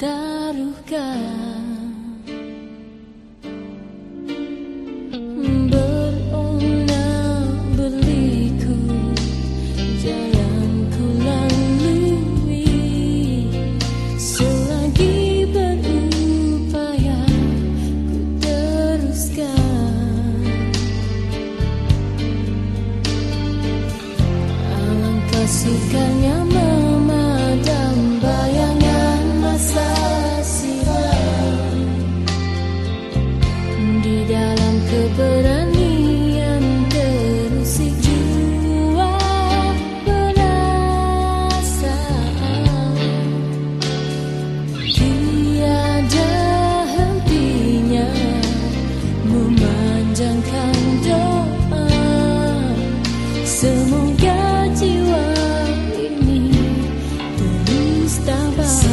dipertaruhkan Bye.